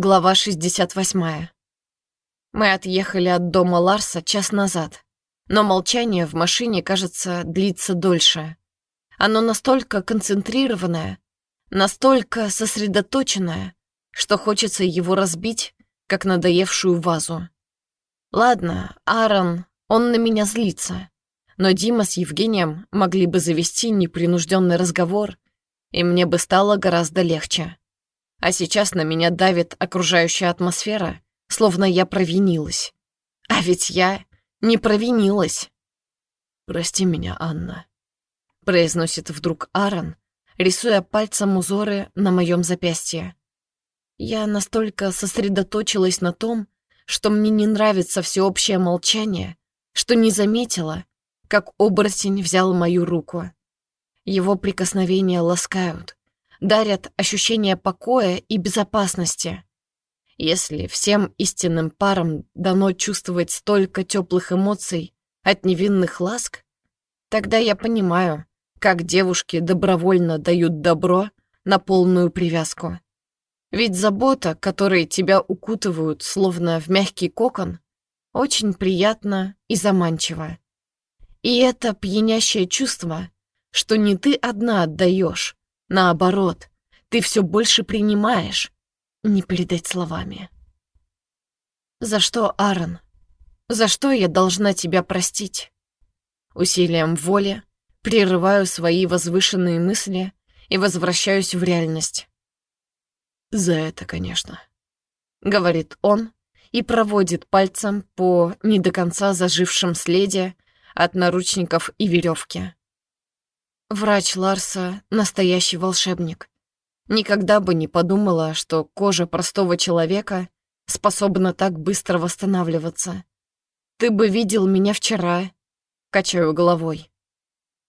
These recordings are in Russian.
Глава 68. Мы отъехали от дома Ларса час назад, но молчание в машине, кажется, длится дольше. Оно настолько концентрированное, настолько сосредоточенное, что хочется его разбить, как надоевшую вазу. Ладно, Аарон, он на меня злится, но Дима с Евгением могли бы завести непринужденный разговор, и мне бы стало гораздо легче. А сейчас на меня давит окружающая атмосфера, словно я провинилась. А ведь я не провинилась. «Прости меня, Анна», — произносит вдруг Аарон, рисуя пальцем узоры на моем запястье. Я настолько сосредоточилась на том, что мне не нравится всеобщее молчание, что не заметила, как оборотень взял мою руку. Его прикосновения ласкают, дарят ощущение покоя и безопасности. Если всем истинным парам дано чувствовать столько теплых эмоций от невинных ласк, тогда я понимаю, как девушки добровольно дают добро на полную привязку. Ведь забота, которой тебя укутывают словно в мягкий кокон, очень приятно и заманчиво. И это пьянящее чувство, что не ты одна отдаешь, Наоборот, ты все больше принимаешь. Не передать словами. За что, Аарон? За что я должна тебя простить? Усилием воли прерываю свои возвышенные мысли и возвращаюсь в реальность. За это, конечно. Говорит он и проводит пальцем по не до конца зажившем следе от наручников и веревки. Врач Ларса — настоящий волшебник. Никогда бы не подумала, что кожа простого человека способна так быстро восстанавливаться. Ты бы видел меня вчера, качаю головой.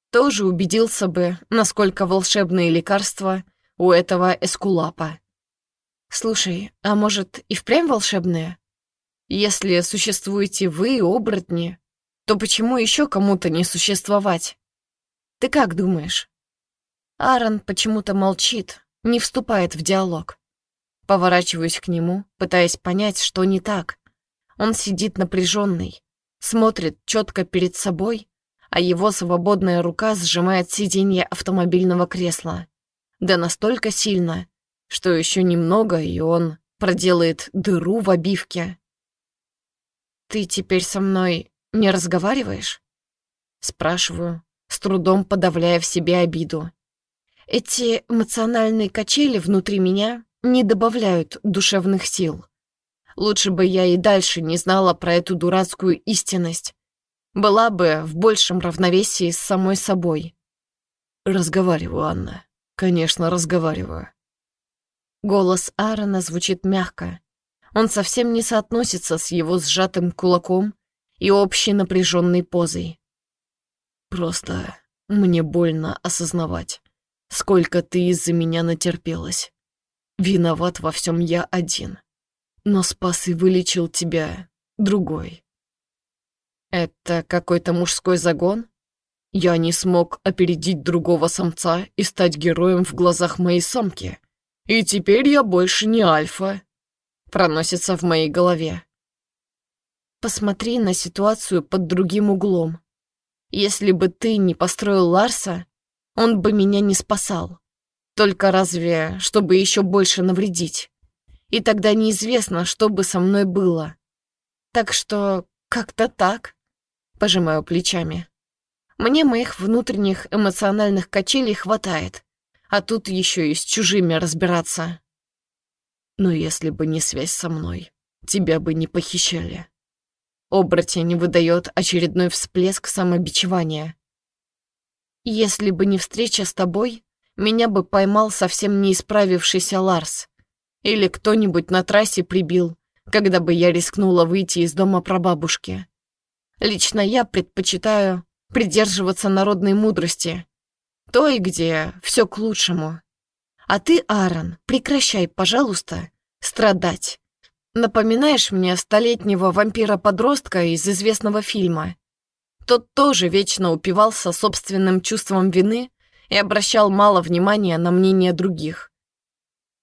Тоже убедился бы, насколько волшебные лекарства у этого эскулапа. Слушай, а может и впрямь волшебные? Если существуете вы, оборотни, то почему еще кому-то не существовать? Ты как думаешь?» Аарон почему-то молчит, не вступает в диалог. Поворачиваюсь к нему, пытаясь понять, что не так. Он сидит напряженный, смотрит четко перед собой, а его свободная рука сжимает сиденье автомобильного кресла. Да настолько сильно, что еще немного, и он проделает дыру в обивке. «Ты теперь со мной не разговариваешь?» Спрашиваю, с трудом подавляя в себе обиду. Эти эмоциональные качели внутри меня не добавляют душевных сил. Лучше бы я и дальше не знала про эту дурацкую истинность. Была бы в большем равновесии с самой собой. Разговариваю, Анна. Конечно, разговариваю. Голос Аарона звучит мягко. Он совсем не соотносится с его сжатым кулаком и общей напряженной позой. Просто мне больно осознавать, сколько ты из-за меня натерпелась. Виноват во всем я один. Но спас и вылечил тебя другой. Это какой-то мужской загон? Я не смог опередить другого самца и стать героем в глазах моей самки. И теперь я больше не альфа. Проносится в моей голове. Посмотри на ситуацию под другим углом. Если бы ты не построил Ларса, он бы меня не спасал. Только разве, чтобы еще больше навредить. И тогда неизвестно, что бы со мной было. Так что как-то так, пожимаю плечами. Мне моих внутренних эмоциональных качелей хватает, а тут еще и с чужими разбираться. Но если бы не связь со мной, тебя бы не похищали. Оборотень выдает очередной всплеск самобичевания. «Если бы не встреча с тобой, меня бы поймал совсем не исправившийся Ларс. Или кто-нибудь на трассе прибил, когда бы я рискнула выйти из дома прабабушки. Лично я предпочитаю придерживаться народной мудрости, той, где все к лучшему. А ты, Аарон, прекращай, пожалуйста, страдать. Напоминаешь мне столетнего вампира-подростка из известного фильма. Тот тоже вечно упивался собственным чувством вины и обращал мало внимания на мнение других.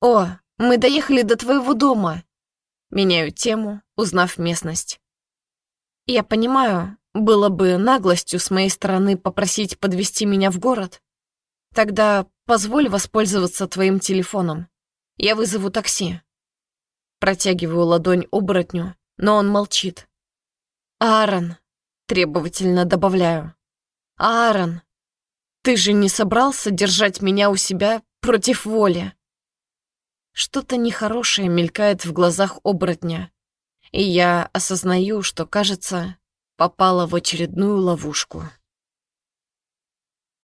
О, Мы доехали до твоего дома. Меняю тему, узнав местность. Я понимаю, было бы наглостью с моей стороны попросить подвести меня в город. Тогда позволь воспользоваться твоим телефоном. Я вызову такси. Протягиваю ладонь оборотню, но он молчит. Аарон, требовательно добавляю. Аарон, ты же не собрался держать меня у себя против воли? Что-то нехорошее мелькает в глазах оборотня, и я осознаю, что, кажется, попала в очередную ловушку.